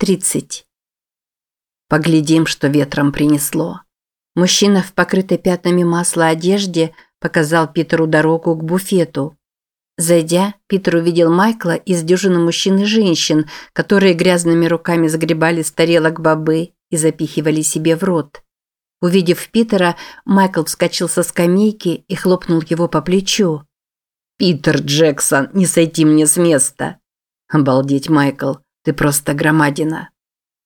30. Поглядим, что ветром принесло. Мужчина в покрытой пятнами масла одежде показал Питеру дорогу к буфету. Зайдя, Питер увидел Майкла из дюжины мужчин и женщин, которые грязными руками загребали с тарелок бобы и запихивали себе в рот. Увидев Питера, Майкл вскочил со скамейки и хлопнул его по плечу. «Питер Джексон, не сойти мне с места!» «Обалдеть, Майкл, ты просто громадина!»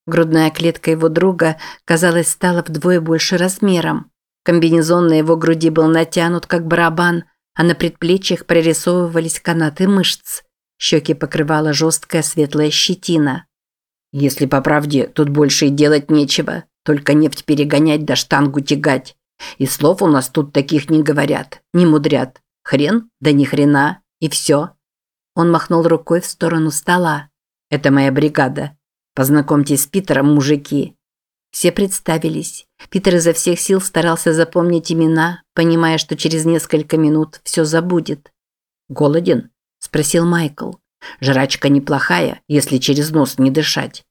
Грудная клетка его друга, казалось, стала вдвое больше размером. Комбинезон на его груди был натянут, как барабан, а на предплечьях прорисовывались канаты мышц. Щеки покрывала жесткая светлая щетина. «Если по правде, тут больше и делать нечего, только нефть перегонять да штангу тягать. И слов у нас тут таких не говорят, не мудрят. Хрен? Да ни хрена. И все». Он махнул рукой в сторону стола. «Это моя бригада. Познакомьтесь с Питером, мужики». Все представились. Питер изо всех сил старался запомнить имена, понимая, что через несколько минут все забудет. «Голоден?» – спросил Майкл. «Жрачка неплохая, если через нос не дышать.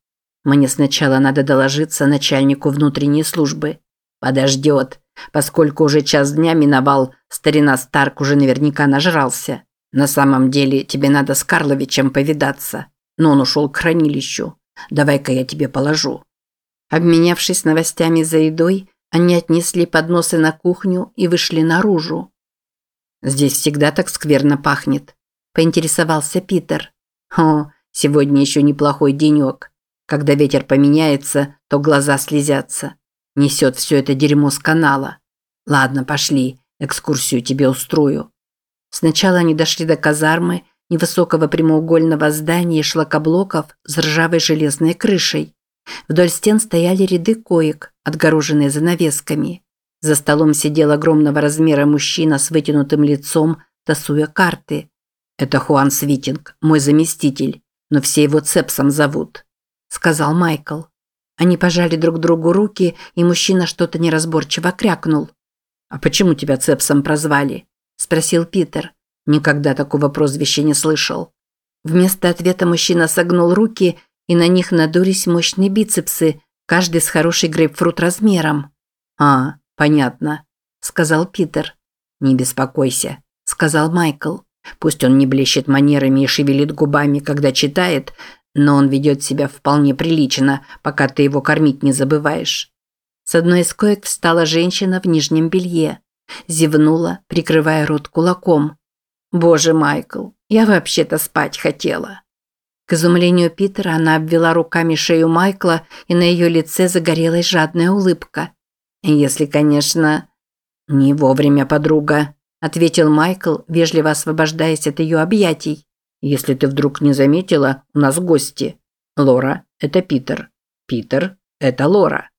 Мне сначала надо доложиться начальнику внутренней службы. Подождет. Поскольку уже час дня миновал, старина Старк уже наверняка нажрался. На самом деле тебе надо с Карловичем повидаться. Но он ушел к хранилищу. Давай-ка я тебе положу». Обменявшись новостями за едой, они отнесли подносы на кухню и вышли наружу. «Здесь всегда так скверно пахнет», – поинтересовался Питер. «О, сегодня еще неплохой денек. Когда ветер поменяется, то глаза слезятся. Несет все это дерьмо с канала. Ладно, пошли, экскурсию тебе устрою». Сначала они дошли до казармы, невысокого прямоугольного здания шлакоблоков с ржавой железной крышей. Вдоль стен стояли ряды коек, отгороженные занавесками. За столом сидел огромного размера мужчина с вытянутым лицом, тасуя карты. «Это Хуан Свитинг, мой заместитель, но все его Цепсом зовут», – сказал Майкл. Они пожали друг другу руки, и мужчина что-то неразборчиво крякнул. «А почему тебя Цепсом прозвали?» – спросил Питер. Никогда такого прозвища не слышал. Вместо ответа мужчина согнул руки, и на них надулись мощные бицепсы, каждый с хороший грейпфрут размером. «А, понятно», – сказал Питер. «Не беспокойся», – сказал Майкл. «Пусть он не блещет манерами и шевелит губами, когда читает, но он ведет себя вполне прилично, пока ты его кормить не забываешь». С одной из коек встала женщина в нижнем белье. Зевнула, прикрывая рот кулаком. «Боже, Майкл, я вообще-то спать хотела». К изумлению Питера она обвела руками шею Майкла, и на ее лице загорелась жадная улыбка. «Если, конечно...» «Не вовремя, подруга», – ответил Майкл, вежливо освобождаясь от ее объятий. «Если ты вдруг не заметила, у нас гости. Лора – это Питер. Питер – это Лора».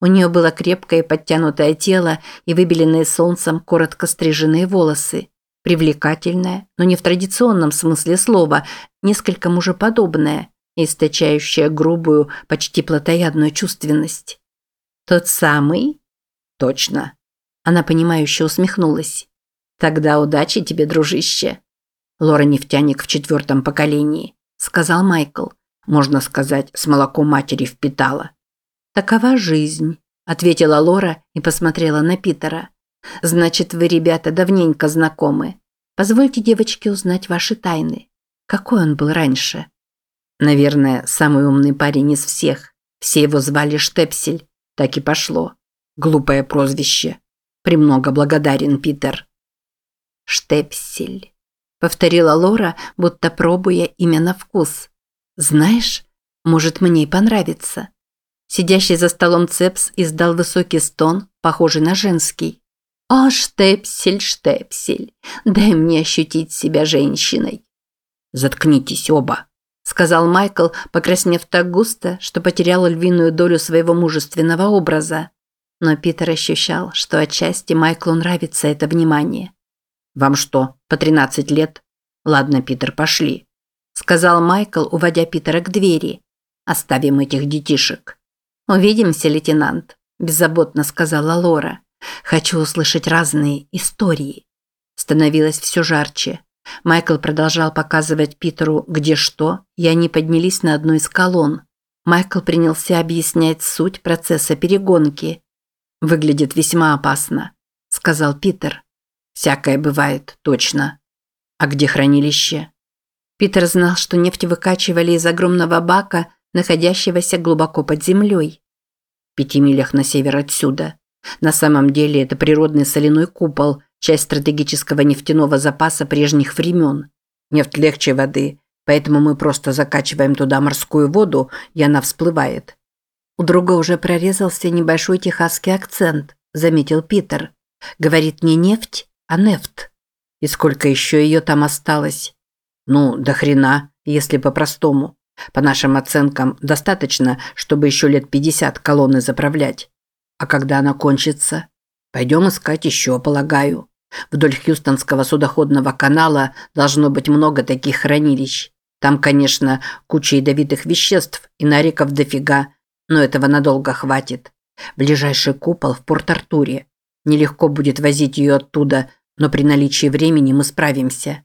У нее было крепкое подтянутое тело и выбеленные солнцем коротко стриженные волосы. Привлекательная, но не в традиционном смысле слова, несколько мужеподобная, источающая грубую, почти плотоядную чувственность. «Тот самый?» «Точно». Она понимающе усмехнулась. «Тогда удачи тебе, дружище». Лора нефтяник в четвертом поколении, сказал Майкл. Можно сказать, с молоком матери впитала. Такова жизнь, ответила Лора и посмотрела на Питера. Значит, вы, ребята, давненько знакомы. Позвольте девочке узнать ваши тайны. Какой он был раньше? Наверное, самый умный парень из всех. Все его звали Штепсель. Так и пошло. Глупое прозвище. Премного благодарен, Питер. Штепсель. Повторила Лора, будто пробуя имя на вкус. Знаешь, может, мне и понравится. Сидящий за столом Цепс издал высокий стон, похожий на женский. «О, штепсель, штепсель, дай мне ощутить себя женщиной». «Заткнитесь оба», – сказал Майкл, покраснев так густо, что потерял львиную долю своего мужественного образа. Но Питер ощущал, что отчасти Майклу нравится это внимание. «Вам что, по 13 лет?» «Ладно, Питер, пошли», – сказал Майкл, уводя Питера к двери. «Оставим этих детишек». «Увидимся, лейтенант», – беззаботно сказала Лора. Хочу услышать разные истории. Становилось все жарче. Майкл продолжал показывать Питеру, где что, и они поднялись на одну из колонн. Майкл принялся объяснять суть процесса перегонки. «Выглядит весьма опасно», – сказал Питер. «Всякое бывает, точно. А где хранилище?» Питер знал, что нефть выкачивали из огромного бака, находящегося глубоко под землей. В пяти милях на север отсюда. На самом деле это природный соляной купол, часть стратегического нефтяного запаса прежних времен. Нефть легче воды, поэтому мы просто закачиваем туда морскую воду, и она всплывает. У друга уже прорезался небольшой техасский акцент, заметил Питер. Говорит не нефть, а нефть. И сколько еще ее там осталось? Ну, до хрена, если по-простому. По нашим оценкам, достаточно, чтобы еще лет 50 колонны заправлять. А когда она кончится? Пойдем искать еще, полагаю. Вдоль Хьюстонского судоходного канала должно быть много таких хранилищ. Там, конечно, куча ядовитых веществ и нариков дофига, но этого надолго хватит. Ближайший купол в Порт-Артуре. Нелегко будет возить ее оттуда, но при наличии времени мы справимся.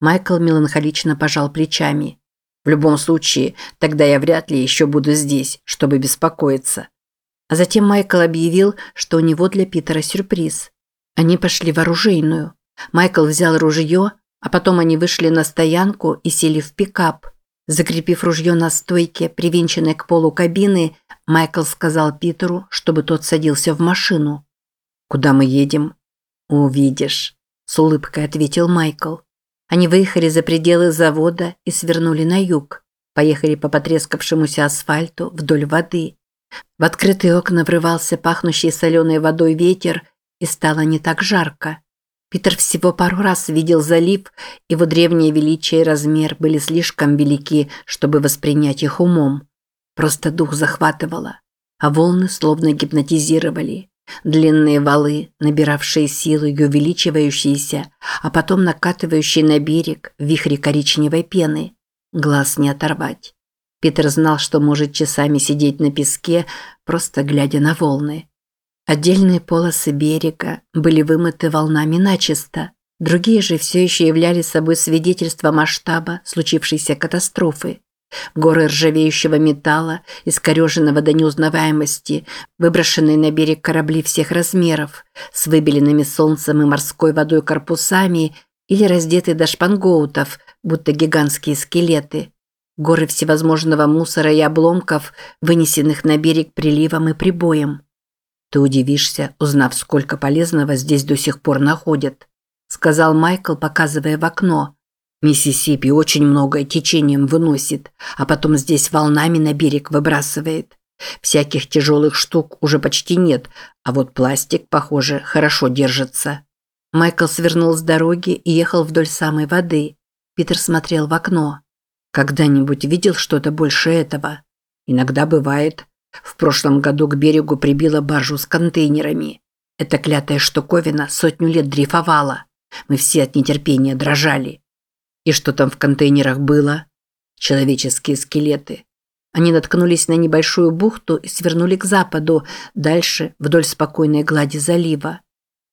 Майкл меланхолично пожал плечами. В любом случае, тогда я вряд ли еще буду здесь, чтобы беспокоиться. А затем Майкл объявил, что у него для Питера сюрприз. Они пошли в оружейную. Майкл взял ружье, а потом они вышли на стоянку и сели в пикап. Закрепив ружье на стойке, привинченной к полу кабины, Майкл сказал Питеру, чтобы тот садился в машину. «Куда мы едем?» «Увидишь», – с улыбкой ответил Майкл. Они выехали за пределы завода и свернули на юг. Поехали по потрескавшемуся асфальту вдоль воды. В открытые окна врывался пахнущий соленой водой ветер и стало не так жарко. Питер всего пару раз видел залив, его древнее величие и размер были слишком велики, чтобы воспринять их умом. Просто дух захватывало, а волны словно гипнотизировали. Длинные валы, набиравшие силу и увеличивающиеся, а потом накатывающие на берег в вихре коричневой пены. Глаз не оторвать. Питер знал, что может часами сидеть на песке, просто глядя на волны. Отдельные полосы берега были вымыты волнами начисто, другие же все еще являли собой свидетельство масштаба случившейся катастрофы. Горы ржавеющего металла, искореженного до неузнаваемости, выброшенные на берег корабли всех размеров, с выбеленными солнцем и морской водой корпусами или раздетые до шпангоутов, будто гигантские скелеты. Горы всевозможного мусора и обломков, вынесенных на берег приливом и прибоем. Ты удивишься, узнав, сколько полезного здесь до сих пор находят, сказал Майкл, показывая в окно. Миссисипи очень многое течением выносит, а потом здесь волнами на берег выбрасывает. Всяких тяжелых штук уже почти нет, а вот пластик, похоже, хорошо держится. Майкл свернул с дороги и ехал вдоль самой воды. Питер смотрел в окно. Когда-нибудь видел что-то больше этого? Иногда бывает. В прошлом году к берегу прибило баржу с контейнерами. Эта клятая штуковина сотню лет дрейфовала. Мы все от нетерпения дрожали. И что там в контейнерах было? Человеческие скелеты. Они наткнулись на небольшую бухту и свернули к западу, дальше, вдоль спокойной глади залива.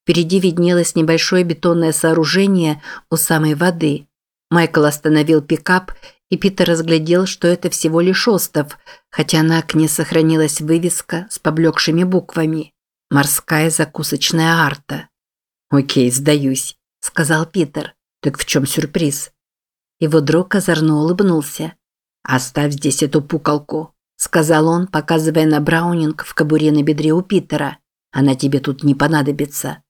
Впереди виднелось небольшое бетонное сооружение у самой воды. Майкл остановил пикап и Питер разглядел, что это всего лишь остов, хотя на окне сохранилась вывеска с поблекшими буквами «Морская закусочная арта». «Окей, сдаюсь», – сказал Питер. «Так в чем сюрприз?» Его друг озорно улыбнулся. «Оставь здесь эту пукалку», – сказал он, показывая на Браунинг в кобуре на бедре у Питера. «Она тебе тут не понадобится».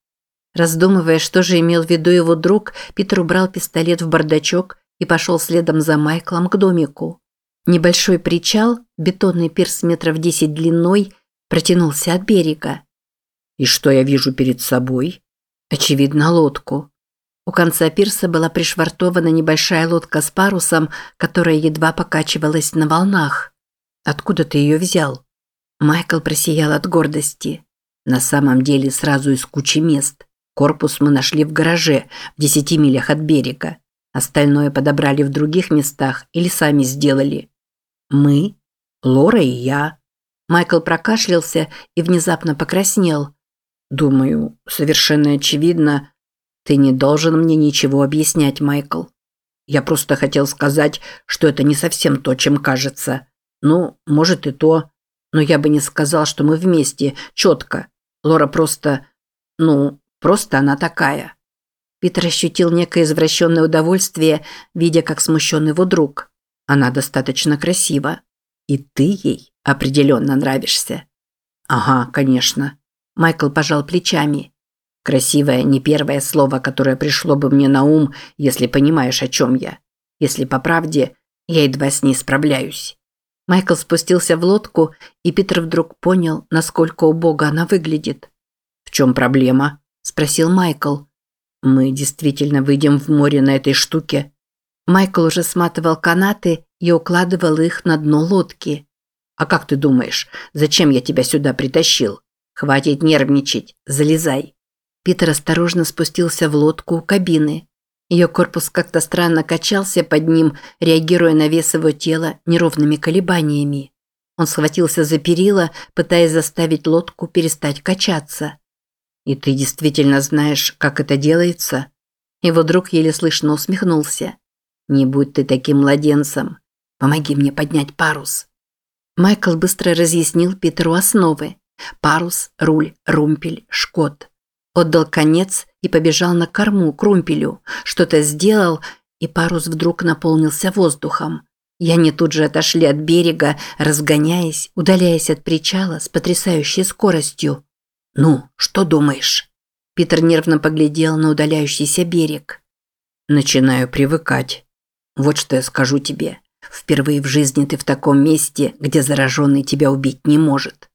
Раздумывая, что же имел в виду его друг, Питер убрал пистолет в бардачок и пошел следом за Майклом к домику. Небольшой причал, бетонный пирс метров десять длиной, протянулся от берега. И что я вижу перед собой? Очевидно, лодку. У конца пирса была пришвартована небольшая лодка с парусом, которая едва покачивалась на волнах. Откуда ты ее взял? Майкл просиял от гордости. На самом деле сразу из кучи мест. Корпус мы нашли в гараже, в десяти милях от берега. Остальное подобрали в других местах или сами сделали. Мы, Лора и я. Майкл прокашлялся и внезапно покраснел. Думаю, совершенно очевидно, ты не должен мне ничего объяснять, Майкл. Я просто хотел сказать, что это не совсем то, чем кажется. Ну, может и то. Но я бы не сказал, что мы вместе, четко. Лора просто... Ну, просто она такая. Питер ощутил некое извращенное удовольствие, видя, как смущен его друг. Она достаточно красива. И ты ей определенно нравишься. Ага, конечно. Майкл пожал плечами. Красивое не первое слово, которое пришло бы мне на ум, если понимаешь, о чем я. Если по правде, я едва с ней справляюсь. Майкл спустился в лодку, и Питер вдруг понял, насколько убого она выглядит. «В чем проблема?» – спросил Майкл. «Мы действительно выйдем в море на этой штуке?» Майкл уже сматывал канаты и укладывал их на дно лодки. «А как ты думаешь, зачем я тебя сюда притащил? Хватит нервничать, залезай». Питер осторожно спустился в лодку у кабины. Ее корпус как-то странно качался под ним, реагируя на вес его тела неровными колебаниями. Он схватился за перила, пытаясь заставить лодку перестать качаться. «И ты действительно знаешь, как это делается?» Его друг еле слышно усмехнулся. «Не будь ты таким младенцем. Помоги мне поднять парус». Майкл быстро разъяснил Питеру основы. Парус, руль, румпель, шкот. Отдал конец и побежал на корму к румпелю. Что-то сделал, и парус вдруг наполнился воздухом. Яни тут же отошли от берега, разгоняясь, удаляясь от причала с потрясающей скоростью. «Ну, что думаешь?» Питер нервно поглядел на удаляющийся берег. «Начинаю привыкать. Вот что я скажу тебе. Впервые в жизни ты в таком месте, где зараженный тебя убить не может.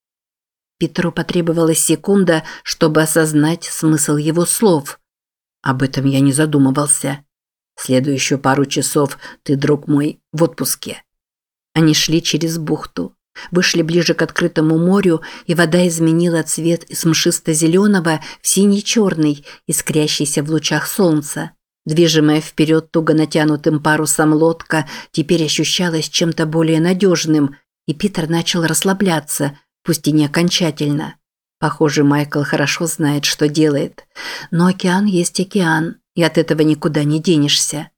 Петру потребовалась секунда, чтобы осознать смысл его слов. Об этом я не задумывался. Следующую пару часов ты, друг мой, в отпуске. Они шли через бухту. Вышли ближе к открытому морю, и вода изменила цвет из мшисто-зеленого в синий-черный, искрящийся в лучах солнца. Движимая вперед туго натянутым парусом лодка теперь ощущалась чем-то более надежным, и Питер начал расслабляться – пусть и не окончательно. Похоже, Майкл хорошо знает, что делает. Но океан есть океан, и от этого никуда не денешься.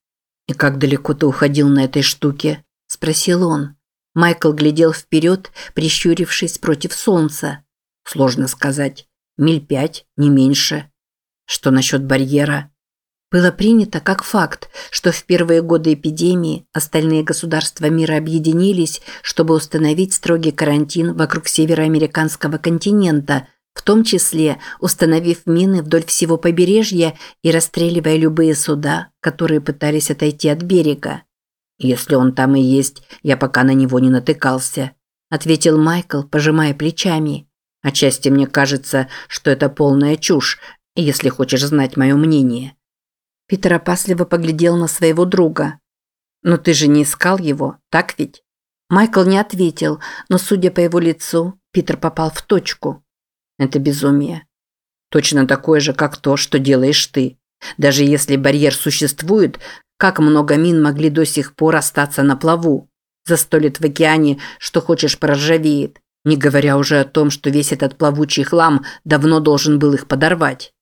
«И как далеко ты уходил на этой штуке?» – спросил он. Майкл глядел вперед, прищурившись против солнца. «Сложно сказать. Миль пять, не меньше. Что насчет барьера?» Было принято как факт, что в первые годы эпидемии остальные государства мира объединились, чтобы установить строгий карантин вокруг североамериканского континента, в том числе установив мины вдоль всего побережья и расстреливая любые суда, которые пытались отойти от берега. «Если он там и есть, я пока на него не натыкался», ответил Майкл, пожимая плечами. «Отчасти мне кажется, что это полная чушь, если хочешь знать мое мнение». Питер опасливо поглядел на своего друга. «Но ты же не искал его, так ведь?» Майкл не ответил, но, судя по его лицу, Питер попал в точку. «Это безумие. Точно такое же, как то, что делаешь ты. Даже если барьер существует, как много мин могли до сих пор остаться на плаву? За сто лет в океане, что хочешь, проржавеет. Не говоря уже о том, что весь этот плавучий хлам давно должен был их подорвать.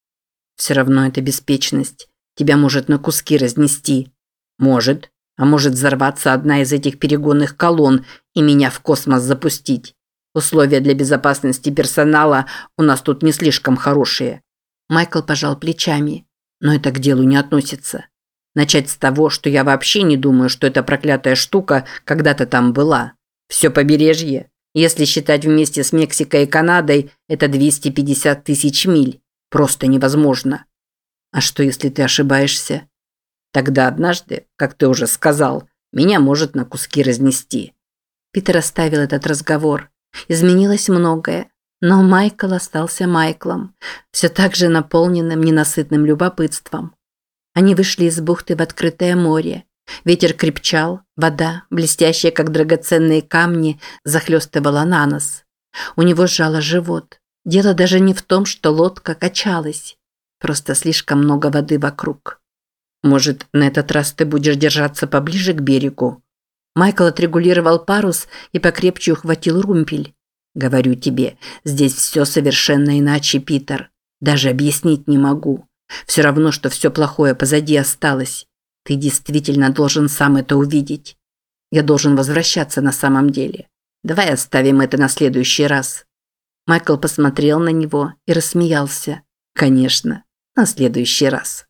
Все равно это беспечность. Тебя может на куски разнести. Может. А может взорваться одна из этих перегонных колонн и меня в космос запустить. Условия для безопасности персонала у нас тут не слишком хорошие. Майкл пожал плечами. Но это к делу не относится. Начать с того, что я вообще не думаю, что эта проклятая штука когда-то там была. Все побережье, если считать вместе с Мексикой и Канадой, это 250 тысяч миль. Просто невозможно. А что, если ты ошибаешься? Тогда однажды, как ты уже сказал, меня может на куски разнести. Питер оставил этот разговор. Изменилось многое, но Майкл остался Майклом, все так же наполненным ненасытным любопытством. Они вышли из бухты в открытое море. Ветер крепчал, вода, блестящая, как драгоценные камни, захлестывала на нос. У него сжало живот. Дело даже не в том, что лодка качалась. Просто слишком много воды вокруг. Может, на этот раз ты будешь держаться поближе к берегу? Майкл отрегулировал парус и покрепче ухватил румпель. Говорю тебе, здесь все совершенно иначе, Питер. Даже объяснить не могу. Все равно, что все плохое позади осталось. Ты действительно должен сам это увидеть. Я должен возвращаться на самом деле. Давай оставим это на следующий раз. Майкл посмотрел на него и рассмеялся. Конечно, на следующий раз.